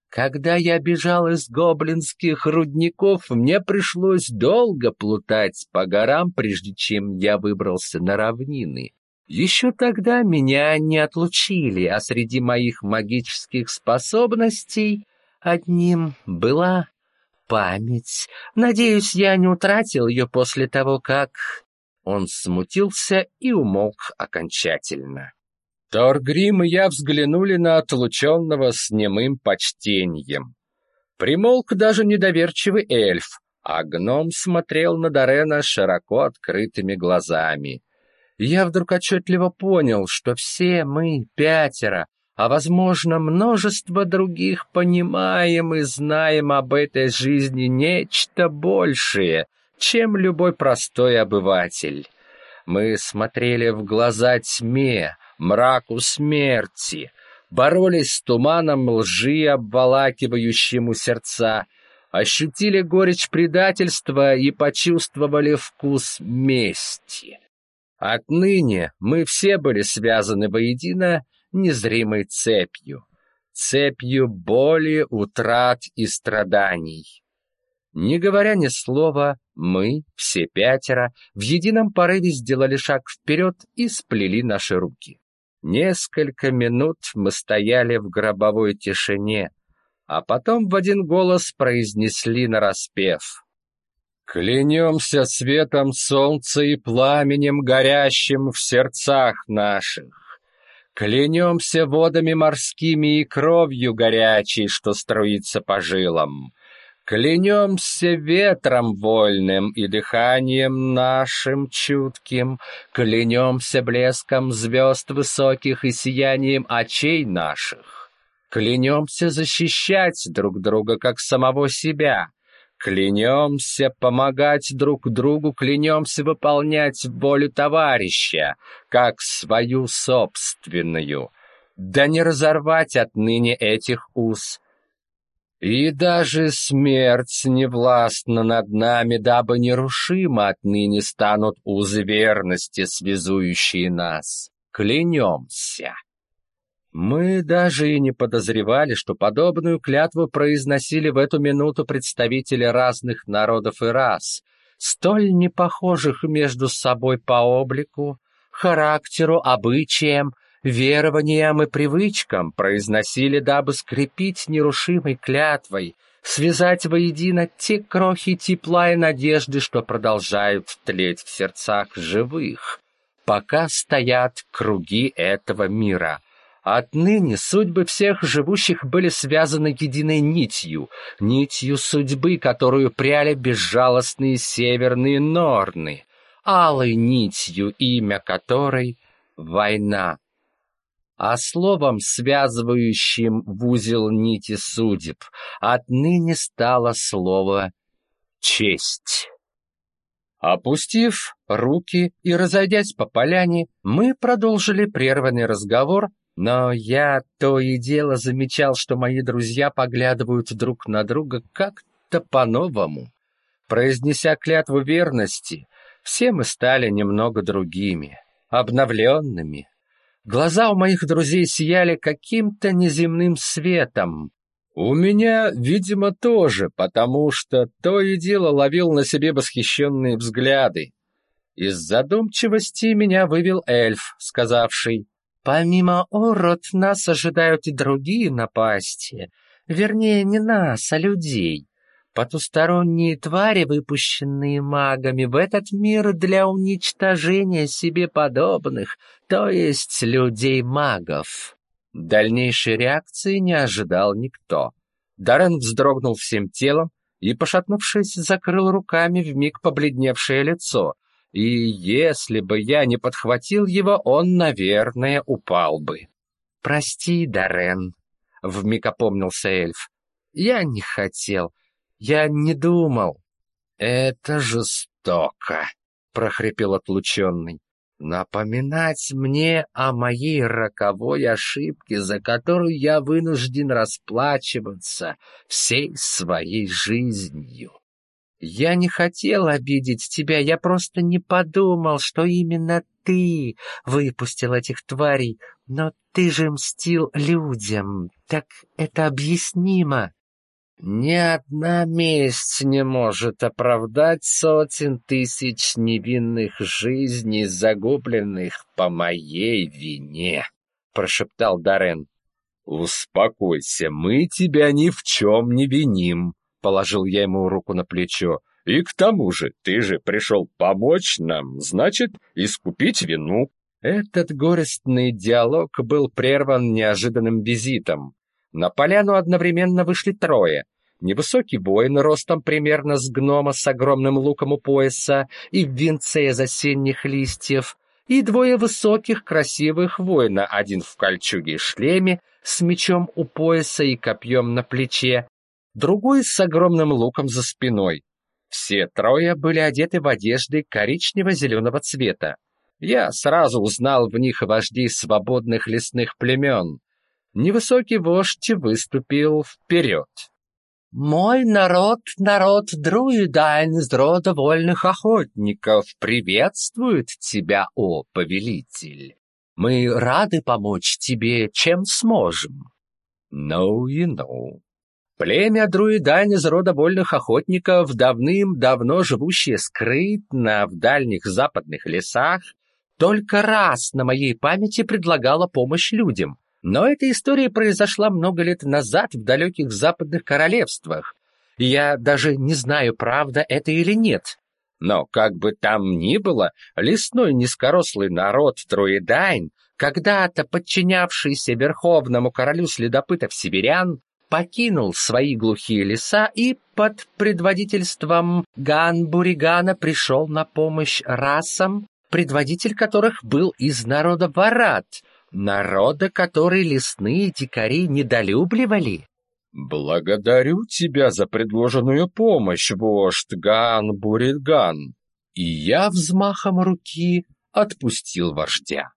Когда я бежал из гоблинских рудников, мне пришлось долго плутать по горам, прежде чем я выбрался на равнины. Еще тогда меня не отлучили, а среди моих магических способностей одним была память. Надеюсь, я не утратил ее после того, как... Он смутился и умолк окончательно. Торгрим и я взглянули на отлученного с немым почтением. Примолк даже недоверчивый эльф, а гном смотрел на Дарена широко открытыми глазами. Я вдруг отчетливо понял, что все мы, пятеро, а, возможно, множество других, понимаем и знаем об этой жизни нечто большее, чем любой простой обыватель. Мы смотрели в глаза тьме, мраку смерти, боролись с туманом лжи, обволакивающему сердца, ощутили горечь предательства и почувствовали вкус мести. Отныне мы все были связаны воедино незримой цепью, цепью боли, утрат и страданий. Не говоря ни слова, мы, все пятеро, в едином порыве сделали шаг вперед и сплели наши руки. Несколько минут мы стояли в гробовой тишине, а потом в один голос произнесли нараспев. «Клянемся светом солнца и пламенем, горящим в сердцах наших. Клянемся водами морскими и кровью горячей, что струится по жилам. Клянемся ветром вольным и дыханием нашим чутким, Клянемся блеском звезд высоких и сиянием очей наших. Клянемся защищать друг друга, как самого себя. Клянемся помогать друг другу, клянемся выполнять волю товарища, как свою собственную. Да не разорвать отныне этих уз, и даже смерть не властна над нами, дабы нерушимо отныне станут узы верности, связующие нас. Клянемся. Мы даже и не подозревали, что подобную клятву произносили в эту минуту представители разных народов и рас, столь непохожих между собой по облику, характеру, обычаям верованиям и привычкам произносили, дабы скрепить нерушимой клятвой, связать воедино те крохи тепла и надежды, что продолжают тлеть в сердцах живых, пока стоят круги этого мира. Отныне судьбы всех живущих были связаны единой нитью, нитью судьбы, которую пряли безжалостные северные норны, алой нитью, имя которой — война а словом, связывающим в узел нити судеб, отныне стало слово «честь». Опустив руки и разойдясь по поляне, мы продолжили прерванный разговор, но я то и дело замечал, что мои друзья поглядывают друг на друга как-то по-новому. Произнеся клятву верности, все мы стали немного другими, обновленными, Глаза у моих друзей сияли каким-то неземным светом. У меня, видимо, тоже, потому что то и дело ловил на себе восхищенные взгляды. Из задумчивости меня вывел эльф, сказавший, «Помимо ород нас ожидают и другие напасти. Вернее, не нас, а людей. Потусторонние твари, выпущенные магами в этот мир для уничтожения себе подобных, то есть людей-магов. Дальнейшей реакции не ожидал никто. Даррен вздрогнул всем телом и, пошатнувшись, закрыл руками вмиг побледневшее лицо. И если бы я не подхватил его, он, наверное, упал бы. «Прости, Даррен», — вмиг опомнился эльф. «Я не хотел». Я не думал. Это жестоко, прохрипел отлученный. Напоминать мне о моей роковой ошибке, за которую я вынужден расплачиваться всей своей жизнью. Я не хотел обидеть тебя, я просто не подумал, что именно ты выпустил этих тварей, но ты же мстил людям, так это объяснимо. Ни одна месть не может оправдать сотен тысяч невинных жизней, загубленных по моей вине, прошептал Дарен. Успокойся, мы тебя ни в чем не виним, положил я ему руку на плечо. И к тому же, ты же пришел помочь нам, значит, искупить вину. Этот горестный диалог был прерван неожиданным визитом. На поляну одновременно вышли трое невысокий воин ростом примерно с гнома с огромным луком у пояса и в венце из осенних листьев, и двое высоких красивых воина, один в кольчуге и шлеме, с мечом у пояса и копьем на плече, другой с огромным луком за спиной. Все трое были одеты в одежды коричнево-зеленого цвета. Я сразу узнал в них вождей свободных лесных племен. Невысокий вождь выступил вперед. «Мой народ, народ Друидайн из рода вольных охотников, приветствует тебя, о повелитель. Мы рады помочь тебе, чем сможем». «Ну и ну». Племя Друидань из рода вольных охотников, давным-давно живущее скрытно в дальних западных лесах, только раз на моей памяти предлагало помощь людям. Но эта история произошла много лет назад в далеких западных королевствах. Я даже не знаю, правда это или нет. Но как бы там ни было, лесной низкорослый народ Троедайн, когда-то подчинявшийся верховному королю следопытов северян, покинул свои глухие леса и под предводительством Ганбуригана пришел на помощь расам, предводитель которых был из народа Варат, народа, который лесные дикари недолюбливали. «Благодарю тебя за предложенную помощь, вождь Ган Буриган!» И я взмахом руки отпустил вождя.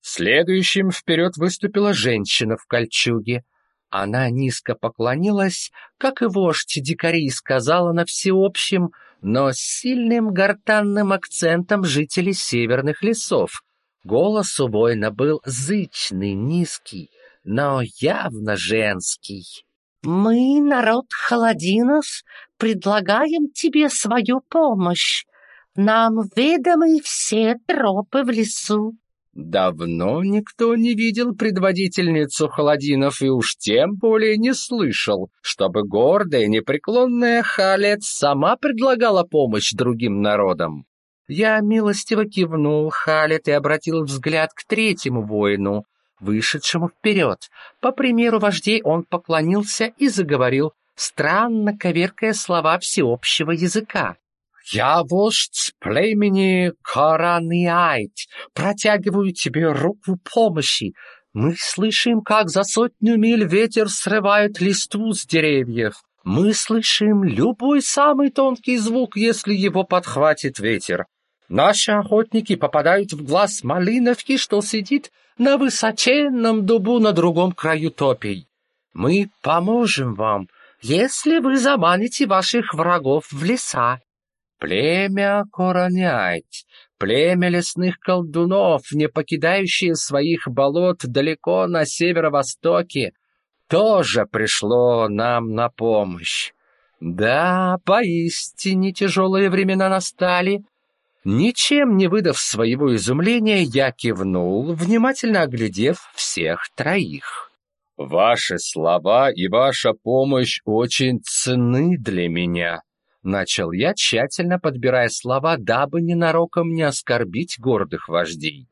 Следующим вперед выступила женщина в кольчуге. Она низко поклонилась, как и вождь дикарей сказала на всеобщем, но с сильным гортанным акцентом жителей северных лесов. Голос у воина был зычный, низкий, но явно женский. «Мы, народ Холодинов, предлагаем тебе свою помощь. Нам ведомы все тропы в лесу. Давно никто не видел предводительницу Холодинов и уж тем более не слышал, чтобы гордая, непреклонная Халет сама предлагала помощь другим народам. Я милостиво кивнул Халет и обратил взгляд к третьему воину, вышедшему вперед. По примеру вождей он поклонился и заговорил, странно коверкая слова всеобщего языка. «Я вождь племени Кораниайт, протягиваю тебе руку помощи. Мы слышим, как за сотню миль ветер срывает листву с деревьев. Мы слышим любой самый тонкий звук, если его подхватит ветер. Наши охотники попадают в глаз малиновки, что сидит на высоченном дубу на другом краю топей. Мы поможем вам, если вы заманите ваших врагов в леса. Племя Коронять, племя лесных колдунов, не покидающие своих болот далеко на северо-востоке, тоже пришло нам на помощь. Да, поистине тяжелые времена настали. Ничем не выдав своего изумления, я кивнул, внимательно оглядев всех троих. «Ваши слова и ваша помощь очень ценны для меня», Начал я, тщательно подбирая слова, дабы ненароком не оскорбить гордых вождей.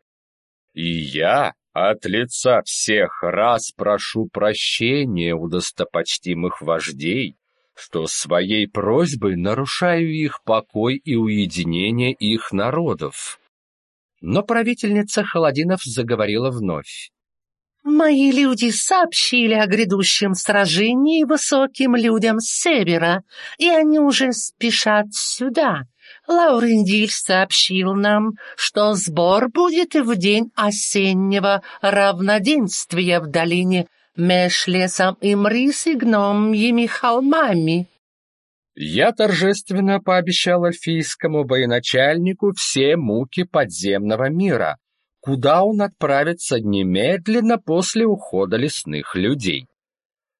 «И я от лица всех раз прошу прощения у достопочтимых вождей, что своей просьбой нарушаю их покой и уединение их народов». Но правительница Холодинов заговорила вновь. Мои люди сообщили о грядущем сражении высоким людям с севера, и они уже спешат сюда. Лаурендиль сообщил нам, что сбор будет в день осеннего равноденствия в долине меж лесом и гномьими холмами. Я торжественно пообещал эльфийскому военачальнику все муки подземного мира, куда он отправится немедленно после ухода лесных людей.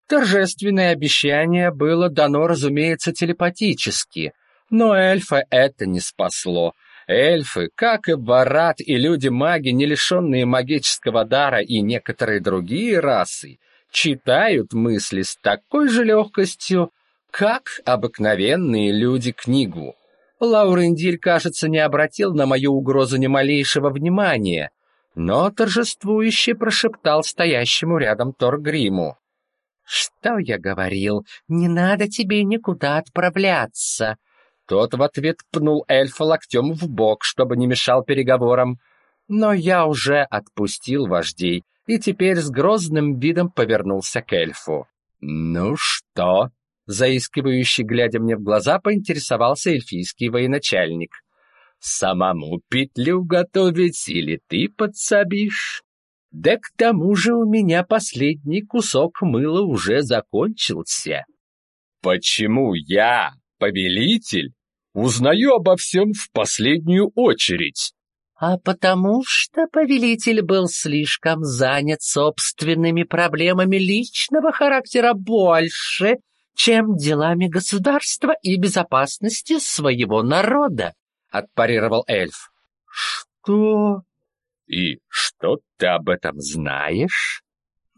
Торжественное обещание было дано, разумеется, телепатически, но эльфа это не спасло. Эльфы, как и Барат и люди-маги, не лишенные магического дара и некоторые другие расы, читают мысли с такой же легкостью, как обыкновенные люди книгу. Лаурендиль, кажется, не обратил на мою угрозу ни малейшего внимания, но торжествующе прошептал стоящему рядом Торгриму. «Что я говорил? Не надо тебе никуда отправляться!» Тот в ответ пнул эльфа локтем в бок, чтобы не мешал переговорам. Но я уже отпустил вождей и теперь с грозным видом повернулся к эльфу. «Ну что, Заискивающий, глядя мне в глаза, поинтересовался эльфийский военачальник. «Самому петлю готовить или ты подсобишь?» «Да к тому же у меня последний кусок мыла уже закончился». «Почему я, повелитель, узнаю обо всем в последнюю очередь?» а потому что повелитель был слишком занят собственными проблемами личного характера больше, чем делами государства и безопасности своего народа, отпарировал эльф. Что? И что ты об этом знаешь?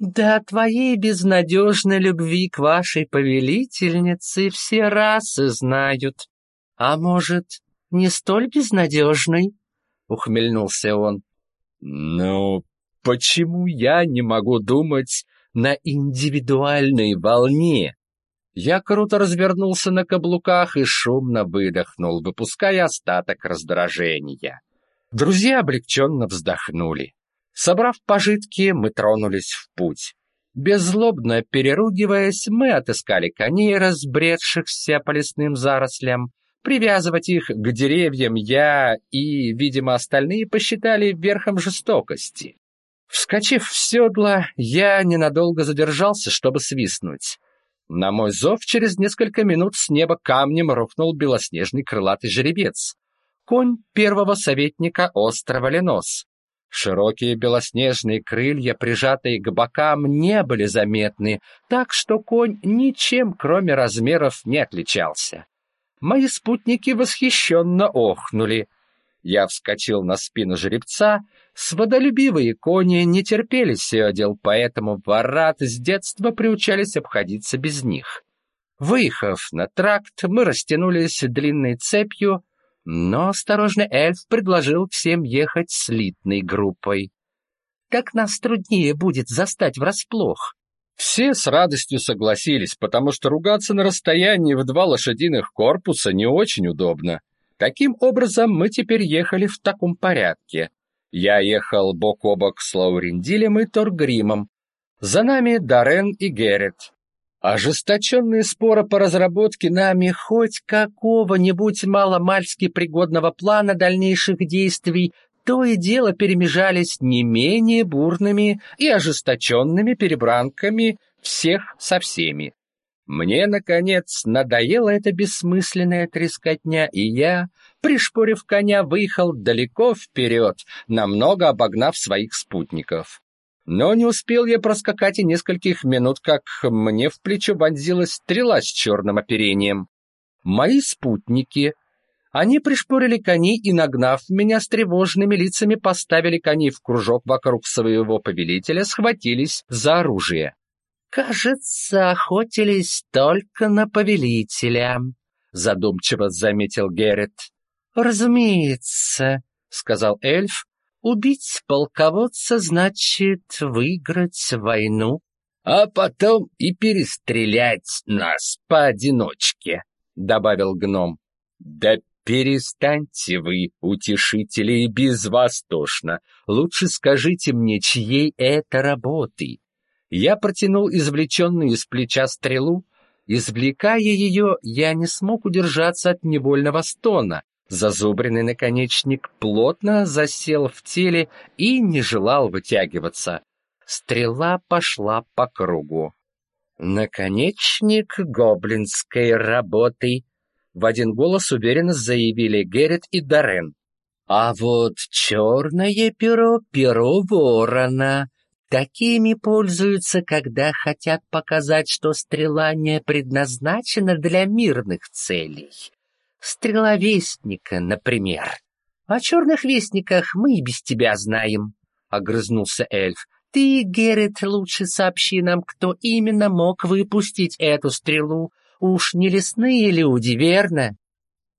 Да твоей безнадежной любви к вашей повелительнице все расы знают. А может, не столь безнадежной? ухмыльнулся он. Ну, почему я не могу думать на индивидуальной волне? Я круто развернулся на каблуках и шумно выдохнул, выпуская остаток раздражения. Друзья облегченно вздохнули. Собрав пожитки, мы тронулись в путь. Беззлобно переругиваясь, мы отыскали коней, разбредшихся по лесным зарослям, Привязывать их к деревьям я и, видимо, остальные посчитали верхом жестокости. Вскочив в седло, я ненадолго задержался, чтобы свистнуть. На мой зов через несколько минут с неба камнем рухнул белоснежный крылатый жеребец. Конь первого советника острова Ленос. Широкие белоснежные крылья, прижатые к бокам, не были заметны, так что конь ничем, кроме размеров, не отличался. Мои спутники восхищенно охнули. Я вскочил на спину жеребца. Сводолюбивые кони не терпели седел, поэтому ворат с детства приучались обходиться без них. Выехав на тракт, мы растянулись длинной цепью, но осторожный эльф предложил всем ехать слитной группой. «Так нас труднее будет застать врасплох», все с радостью согласились, потому что ругаться на расстоянии в два лошадиных корпуса не очень удобно. Таким образом, мы теперь ехали в таком порядке. Я ехал бок о бок с Лаурендилем и Торгримом. За нами Дарен и Геррит. Ожесточенные споры по разработке нами хоть какого-нибудь маломальски пригодного плана дальнейших действий то и дело перемежались не менее бурными и ожесточенными перебранками всех со всеми. Мне, наконец, надоела эта бессмысленная трескотня, и я, пришпорив коня, выехал далеко вперед, намного обогнав своих спутников. Но не успел я проскакать и нескольких минут, как мне в плечо вонзилась стрела с черным оперением. Мои спутники они пришпорили коней и, нагнав меня с тревожными лицами, поставили коней в кружок вокруг своего повелителя, схватились за оружие. «Кажется, охотились только на повелителя», — задумчиво заметил Геррит. «Разумеется», — сказал эльф, — «убить полководца значит выиграть войну». «А потом и перестрелять нас поодиночке», — добавил гном. «Да Перестаньте вы, утешители, и без вас тошно. Лучше скажите мне, чьей это работы? Я протянул извлеченную из плеча стрелу. Извлекая ее, я не смог удержаться от невольного стона. Зазубренный наконечник плотно засел в теле и не желал вытягиваться. Стрела пошла по кругу. Наконечник гоблинской работы, в один голос уверенно заявили Геррит и Дарен. А вот черное перо — перо ворона. Такими пользуются, когда хотят показать, что стрела не предназначена для мирных целей. Стрела вестника, например. О черных вестниках мы и без тебя знаем, — огрызнулся эльф. Ты, Геррит, лучше сообщи нам, кто именно мог выпустить эту стрелу, Уж не лесные люди, верно?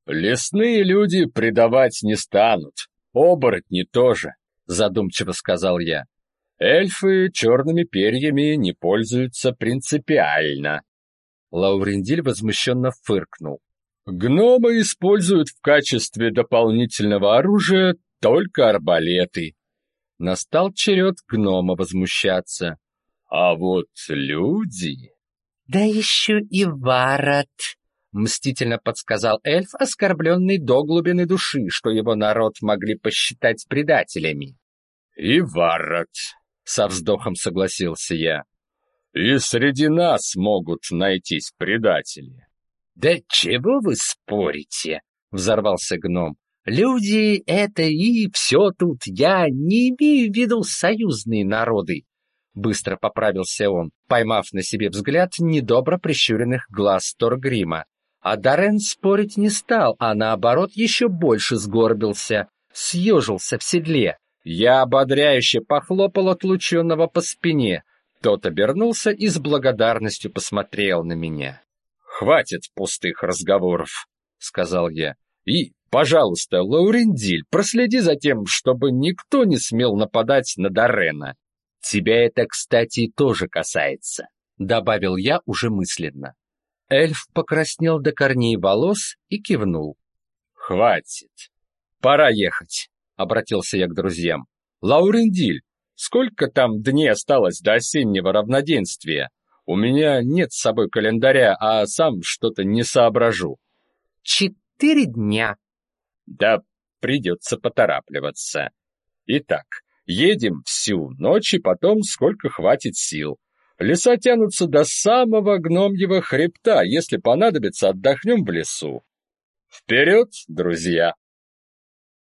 Лесные люди предавать не станут. Оборотни тоже, задумчиво сказал я. Эльфы черными перьями не пользуются принципиально. Лаурендиль возмущенно фыркнул. Гномы используют в качестве дополнительного оружия только арбалеты. Настал черед гнома возмущаться. А вот люди... Да еще и Варат, мстительно подсказал эльф, оскорбленный до глубины души, что его народ могли посчитать предателями. И Варат, со вздохом согласился я. И среди нас могут найтись предатели. Да чего вы спорите? взорвался гном. Люди — это и все тут. Я не имею в виду союзные народы. Быстро поправился он, поймав на себе взгляд недобро прищуренных глаз Торгрима. А Дарен спорить не стал, а наоборот еще больше сгорбился, съежился в седле. Я ободряюще похлопал отлученного по спине. Тот обернулся и с благодарностью посмотрел на меня. «Хватит пустых разговоров», — сказал я. «И, пожалуйста, Лаурендиль, проследи за тем, чтобы никто не смел нападать на Дарена». «Тебя это, кстати, тоже касается», — добавил я уже мысленно. Эльф покраснел до корней волос и кивнул. «Хватит. Пора ехать», — обратился я к друзьям. «Лаурендиль, сколько там дней осталось до осеннего равноденствия? У меня нет с собой календаря, а сам что-то не соображу». «Четыре дня». «Да придется поторапливаться. Итак, едем всю ночь и потом сколько хватит сил. Леса тянутся до самого гномьего хребта. Если понадобится, отдохнем в лесу. Вперед, друзья!